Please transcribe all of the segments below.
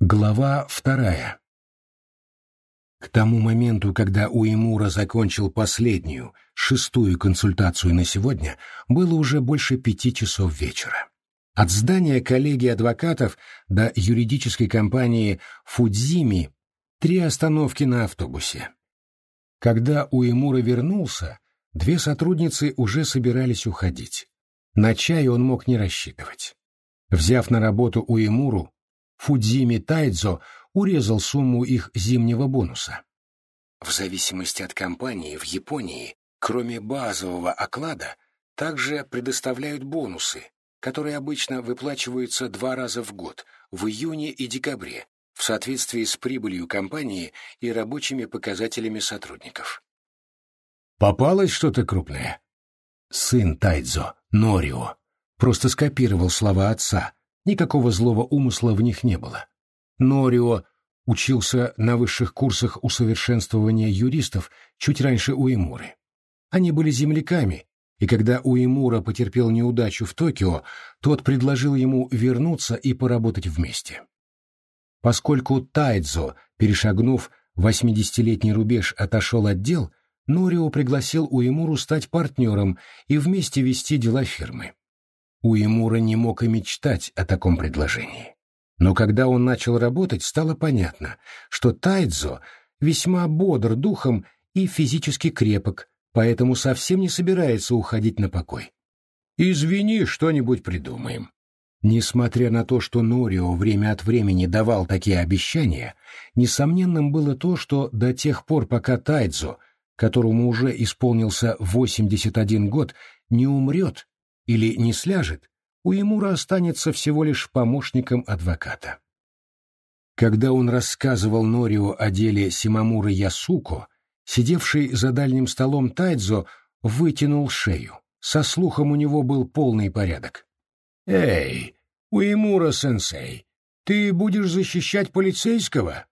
Глава вторая. К тому моменту, когда Уэмура закончил последнюю, шестую консультацию на сегодня, было уже больше пяти часов вечера. От здания коллегии адвокатов до юридической компании «Фудзими» три остановки на автобусе. Когда Уэмура вернулся, две сотрудницы уже собирались уходить. На чай он мог не рассчитывать. Взяв на работу Уэмуру, Фудзими Тайдзо урезал сумму их зимнего бонуса. В зависимости от компании в Японии, кроме базового оклада, также предоставляют бонусы, которые обычно выплачиваются два раза в год, в июне и декабре, в соответствии с прибылью компании и рабочими показателями сотрудников. «Попалось что-то крупное?» Сын Тайдзо, Норио, просто скопировал слова отца, Никакого злого умысла в них не было. Норио учился на высших курсах усовершенствования юристов чуть раньше Уэмуры. Они были земляками, и когда Уэмура потерпел неудачу в Токио, тот предложил ему вернуться и поработать вместе. Поскольку Тайдзо, перешагнув 80-летний рубеж, отошел от дел, Норио пригласил Уэмуру стать партнером и вместе вести дела фирмы. Уэмура не мог и мечтать о таком предложении. Но когда он начал работать, стало понятно, что Тайдзо весьма бодр духом и физически крепок, поэтому совсем не собирается уходить на покой. «Извини, что-нибудь придумаем». Несмотря на то, что Норио время от времени давал такие обещания, несомненным было то, что до тех пор, пока Тайдзо, которому уже исполнился 81 год, не умрет, или не сляжет, Уэмура останется всего лишь помощником адвоката. Когда он рассказывал Норио о деле Симамуры Ясуко, сидевший за дальним столом Тайдзо вытянул шею. Со слухом у него был полный порядок. «Эй, Уэмура-сенсей, ты будешь защищать полицейского?»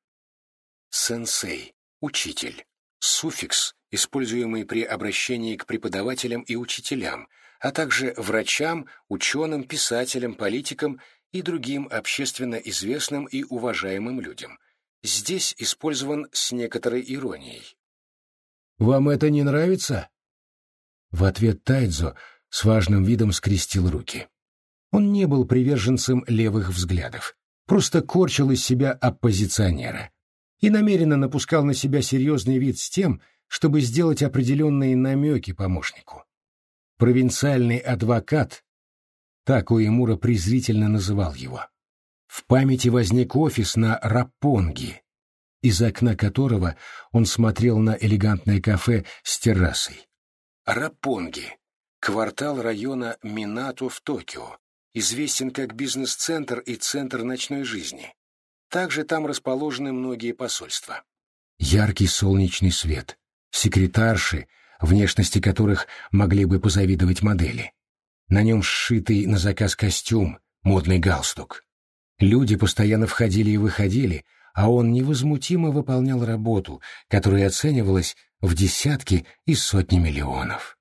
Сенсей, учитель, суффикс, используемый при обращении к преподавателям и учителям, а также врачам, ученым, писателям, политикам и другим общественно известным и уважаемым людям. Здесь использован с некоторой иронией. «Вам это не нравится?» В ответ Тайдзо с важным видом скрестил руки. Он не был приверженцем левых взглядов, просто корчил из себя оппозиционера и намеренно напускал на себя серьезный вид с тем, чтобы сделать определенные намеки помощнику провинциальный адвокат, так Уэмура презрительно называл его. В памяти возник офис на Рапонги, из окна которого он смотрел на элегантное кафе с террасой. Рапонги — квартал района Минато в Токио, известен как бизнес-центр и центр ночной жизни. Также там расположены многие посольства. Яркий солнечный свет, секретарши — внешности которых могли бы позавидовать модели. На нем сшитый на заказ костюм, модный галстук. Люди постоянно входили и выходили, а он невозмутимо выполнял работу, которая оценивалась в десятки и сотни миллионов.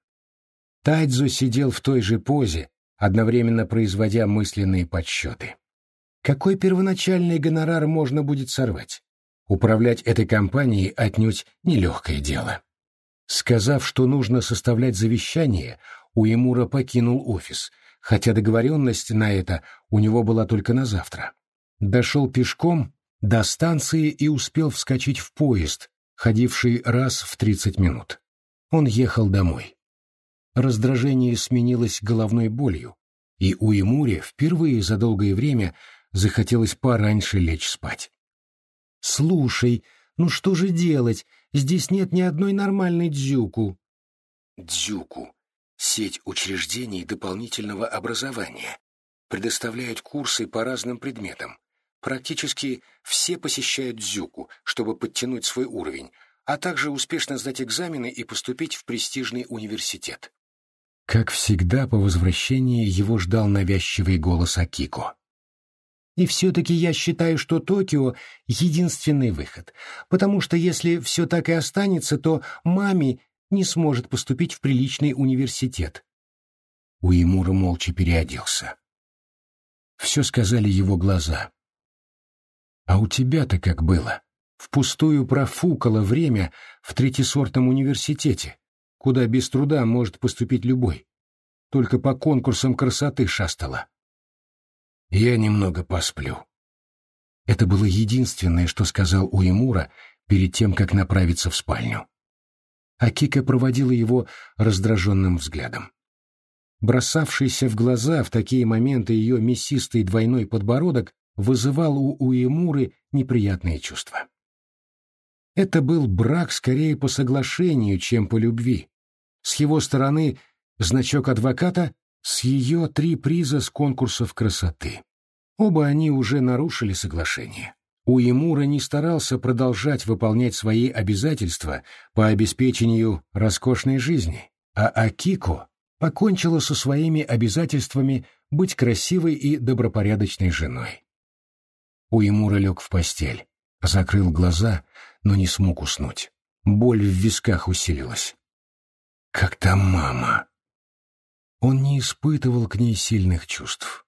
Тайдзо сидел в той же позе, одновременно производя мысленные подсчеты. Какой первоначальный гонорар можно будет сорвать? Управлять этой компанией отнюдь нелегкое дело. Сказав, что нужно составлять завещание, Уэмура покинул офис, хотя договоренность на это у него была только на завтра. Дошел пешком до станции и успел вскочить в поезд, ходивший раз в 30 минут. Он ехал домой. Раздражение сменилось головной болью, и у впервые за долгое время захотелось пораньше лечь спать. «Слушай, ну что же делать? Здесь нет ни одной нормальной дзюку. Дзюку — сеть учреждений дополнительного образования. Предоставляют курсы по разным предметам. Практически все посещают дзюку, чтобы подтянуть свой уровень, а также успешно сдать экзамены и поступить в престижный университет. Как всегда, по возвращении его ждал навязчивый голос Акико. И все-таки я считаю, что Токио — единственный выход, потому что если все так и останется, то маме не сможет поступить в приличный университет. Уэмура молча переоделся. Все сказали его глаза. А у тебя-то как было? Впустую профукало время в третьесортном университете, куда без труда может поступить любой. Только по конкурсам красоты шастала. Я немного посплю. Это было единственное, что сказал Уэмура перед тем, как направиться в спальню. Акика проводила его раздраженным взглядом. Бросавшийся в глаза в такие моменты ее мясистый двойной подбородок вызывал у Уэмуры неприятные чувства. Это был брак скорее по соглашению, чем по любви. С его стороны значок адвоката, с ее три приза с конкурсов красоты. Оба они уже нарушили соглашение. Уемура не старался продолжать выполнять свои обязательства по обеспечению роскошной жизни, а Акико покончила со своими обязательствами быть красивой и добропорядочной женой. Уемура лег в постель, закрыл глаза, но не смог уснуть. Боль в висках усилилась. «Как там мама?» Он не испытывал к ней сильных чувств.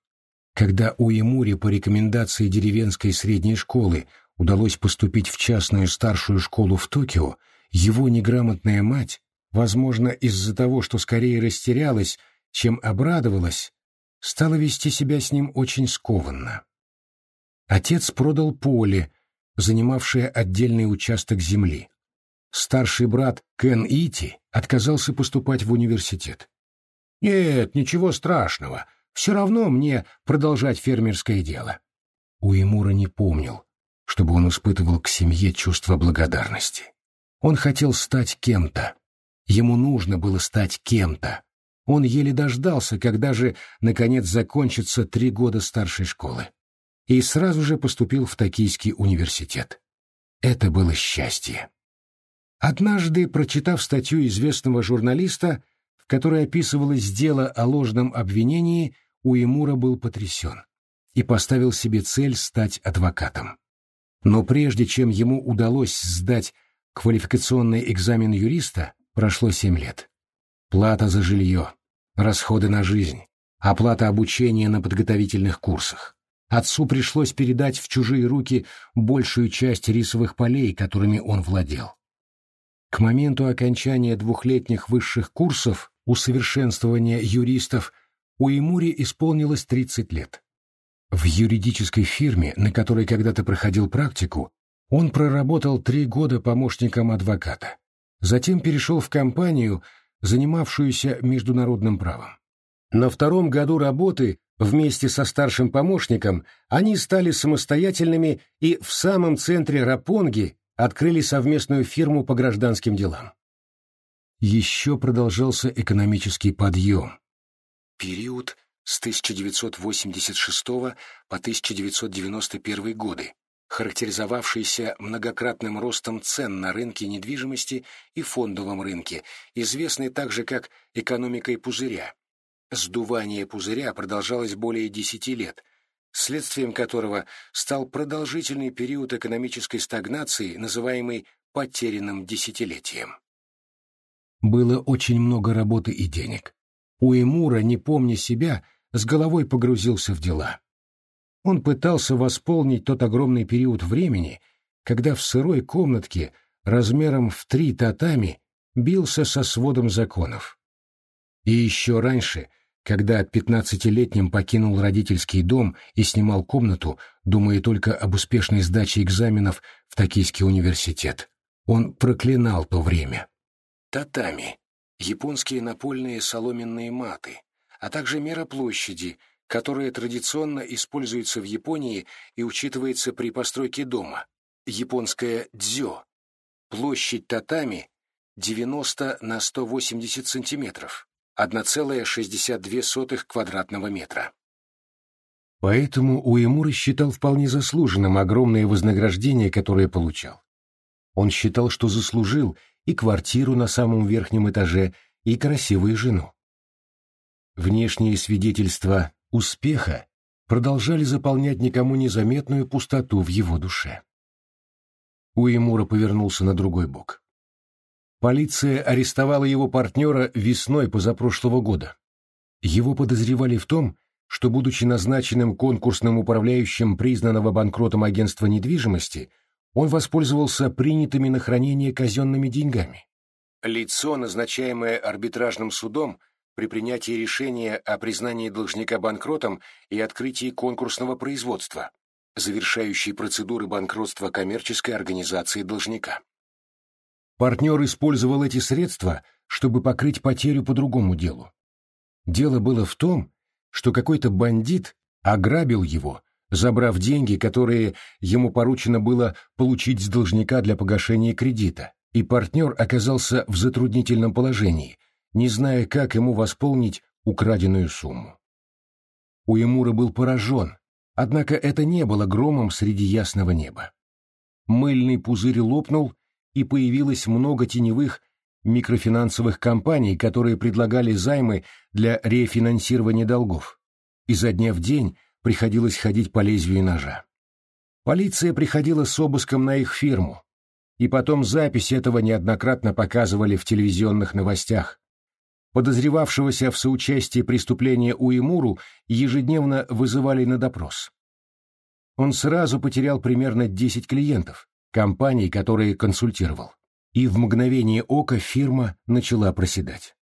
Когда у Емури по рекомендации деревенской средней школы удалось поступить в частную старшую школу в Токио, его неграмотная мать, возможно, из-за того, что скорее растерялась, чем обрадовалась, стала вести себя с ним очень скованно. Отец продал поле, занимавшее отдельный участок земли. Старший брат Кен Ити отказался поступать в университет. «Нет, ничего страшного», все равно мне продолжать фермерское дело. Уэмура не помнил, чтобы он испытывал к семье чувство благодарности. Он хотел стать кем-то. Ему нужно было стать кем-то. Он еле дождался, когда же, наконец, закончатся три года старшей школы. И сразу же поступил в Токийский университет. Это было счастье. Однажды, прочитав статью известного журналиста, в которой описывалось дело о ложном обвинении, Уэмура был потрясен и поставил себе цель стать адвокатом. Но прежде чем ему удалось сдать квалификационный экзамен юриста, прошло семь лет. Плата за жилье, расходы на жизнь, оплата обучения на подготовительных курсах. Отцу пришлось передать в чужие руки большую часть рисовых полей, которыми он владел. К моменту окончания двухлетних высших курсов усовершенствования юристов у Имури исполнилось 30 лет. В юридической фирме, на которой когда-то проходил практику, он проработал три года помощником адвоката. Затем перешел в компанию, занимавшуюся международным правом. На втором году работы вместе со старшим помощником они стали самостоятельными и в самом центре Рапонги открыли совместную фирму по гражданским делам. Еще продолжался экономический подъем, период с 1986 по 1991 годы, характеризовавшийся многократным ростом цен на рынке недвижимости и фондовом рынке, известный также как экономикой пузыря. Сдувание пузыря продолжалось более 10 лет, следствием которого стал продолжительный период экономической стагнации, называемый потерянным десятилетием. Было очень много работы и денег. Уэмура, не помня себя, с головой погрузился в дела. Он пытался восполнить тот огромный период времени, когда в сырой комнатке размером в три татами бился со сводом законов. И еще раньше, когда пятнадцатилетним покинул родительский дом и снимал комнату, думая только об успешной сдаче экзаменов в Токийский университет, он проклинал то время. Татами японские напольные соломенные маты, а также мера площади, которая традиционно используется в Японии и учитывается при постройке дома, японская дзё. Площадь татами 90 на 180 сантиметров, 1,62 квадратного метра. Поэтому Уэмура считал вполне заслуженным огромное вознаграждение, которое получал. Он считал, что заслужил и квартиру на самом верхнем этаже, и красивую жену. Внешние свидетельства успеха продолжали заполнять никому незаметную пустоту в его душе. Уэмура повернулся на другой бок. Полиция арестовала его партнера весной позапрошлого года. Его подозревали в том, что, будучи назначенным конкурсным управляющим признанного банкротом агентства недвижимости, он воспользовался принятыми на хранение казенными деньгами. Лицо, назначаемое арбитражным судом, при принятии решения о признании должника банкротом и открытии конкурсного производства, завершающей процедуры банкротства коммерческой организации должника. Партнер использовал эти средства, чтобы покрыть потерю по другому делу. Дело было в том, что какой-то бандит ограбил его, забрав деньги, которые ему поручено было получить с должника для погашения кредита, и партнер оказался в затруднительном положении, не зная, как ему восполнить украденную сумму. Уэмура был поражен, однако это не было громом среди ясного неба. Мыльный пузырь лопнул, и появилось много теневых микрофинансовых компаний, которые предлагали займы для рефинансирования долгов. Изо дня в день приходилось ходить по лезвию ножа. Полиция приходила с обыском на их фирму, и потом запись этого неоднократно показывали в телевизионных новостях. Подозревавшегося в соучастии преступления Уэмуру ежедневно вызывали на допрос. Он сразу потерял примерно 10 клиентов, компаний, которые консультировал и в мгновение ока фирма начала проседать.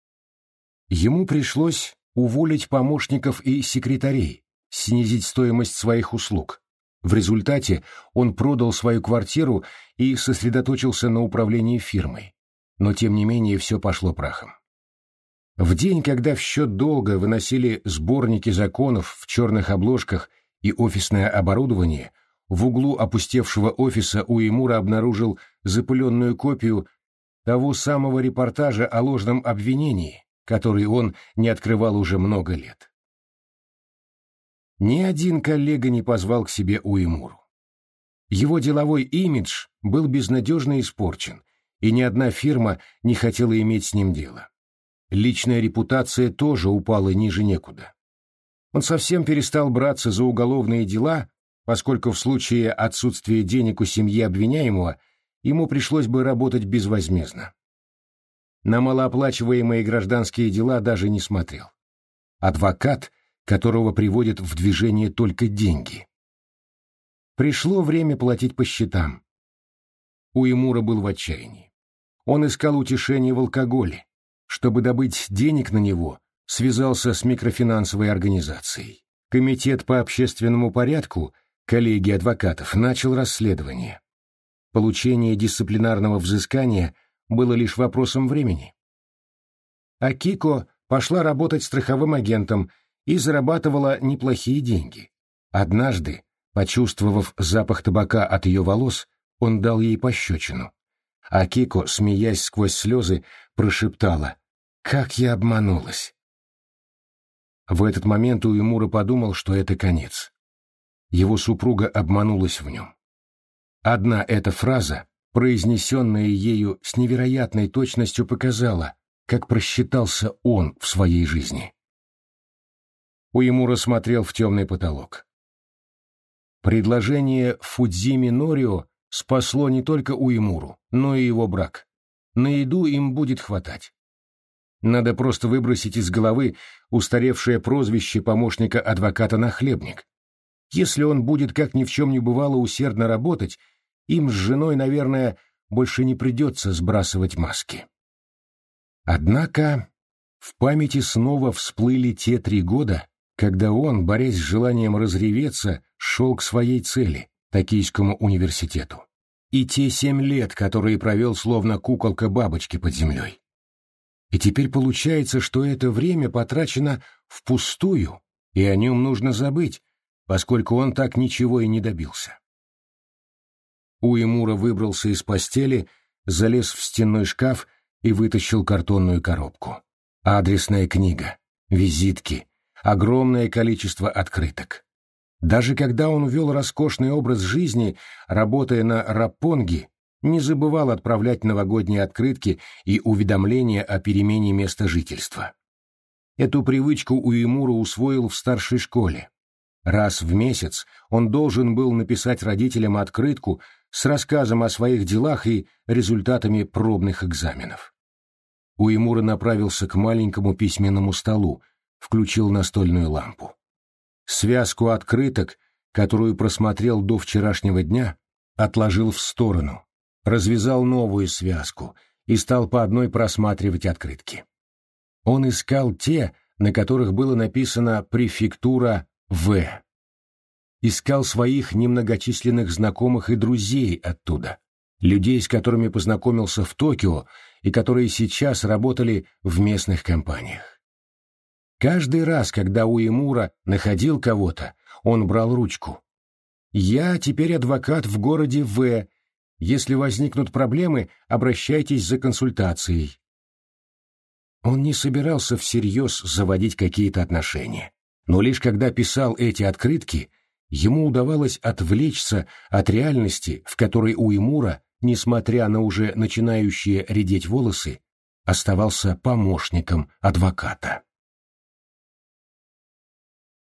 Ему пришлось уволить помощников и секретарей, снизить стоимость своих услуг. В результате он продал свою квартиру и сосредоточился на управлении фирмой. Но тем не менее все пошло прахом. В день, когда в счет долга выносили сборники законов в черных обложках и офисное оборудование, в углу опустевшего офиса Уэмура обнаружил запыленную копию того самого репортажа о ложном обвинении, который он не открывал уже много лет. Ни один коллега не позвал к себе Уэмуру. Его деловой имидж был безнадежно испорчен, и ни одна фирма не хотела иметь с ним дело. Личная репутация тоже упала ниже некуда. Он совсем перестал браться за уголовные дела поскольку в случае отсутствия денег у семьи обвиняемого ему пришлось бы работать безвозмездно. На малооплачиваемые гражданские дела даже не смотрел. Адвокат, которого приводят в движение только деньги. Пришло время платить по счетам. Уэмура был в отчаянии. Он искал утешение в алкоголе. Чтобы добыть денег на него, связался с микрофинансовой организацией. Комитет по общественному порядку – коллегии адвокатов начал расследование. Получение дисциплинарного взыскания было лишь вопросом времени. Акико пошла работать страховым агентом и зарабатывала неплохие деньги. Однажды, почувствовав запах табака от ее волос, он дал ей пощечину. Акико, смеясь сквозь слезы, прошептала «Как я обманулась!» В этот момент Уэмура подумал, что это конец его супруга обманулась в нем. Одна эта фраза, произнесенная ею с невероятной точностью, показала, как просчитался он в своей жизни. Уэмура смотрел в темный потолок. Предложение Фудзими Норио спасло не только Уэмуру, но и его брак. На еду им будет хватать. Надо просто выбросить из головы устаревшее прозвище помощника адвоката «Нахлебник», если он будет, как ни в чем не бывало, усердно работать, им с женой, наверное, больше не придется сбрасывать маски. Однако в памяти снова всплыли те три года, когда он, борясь с желанием разреветься, шел к своей цели — Токийскому университету. И те семь лет, которые провел словно куколка бабочки под землей. И теперь получается, что это время потрачено впустую, и о нем нужно забыть, поскольку он так ничего и не добился. Уэмура выбрался из постели, залез в стенной шкаф и вытащил картонную коробку. Адресная книга, визитки, огромное количество открыток. Даже когда он вел роскошный образ жизни, работая на Рапонге, не забывал отправлять новогодние открытки и уведомления о перемене места жительства. Эту привычку Уэмура усвоил в старшей школе, Раз в месяц он должен был написать родителям открытку с рассказом о своих делах и результатами пробных экзаменов. Уэмура направился к маленькому письменному столу, включил настольную лампу. Связку открыток, которую просмотрел до вчерашнего дня, отложил в сторону, развязал новую связку и стал по одной просматривать открытки. Он искал те, на которых было написано префектура «В». Искал своих немногочисленных знакомых и друзей оттуда, людей, с которыми познакомился в Токио и которые сейчас работали в местных компаниях. Каждый раз, когда Уэмура находил кого-то, он брал ручку. «Я теперь адвокат в городе В. Если возникнут проблемы, обращайтесь за консультацией». Он не собирался всерьез заводить какие-то отношения, но лишь когда писал эти открытки, ему удавалось отвлечься от реальности, в которой Уэмура, несмотря на уже начинающие редеть волосы, оставался помощником адвоката.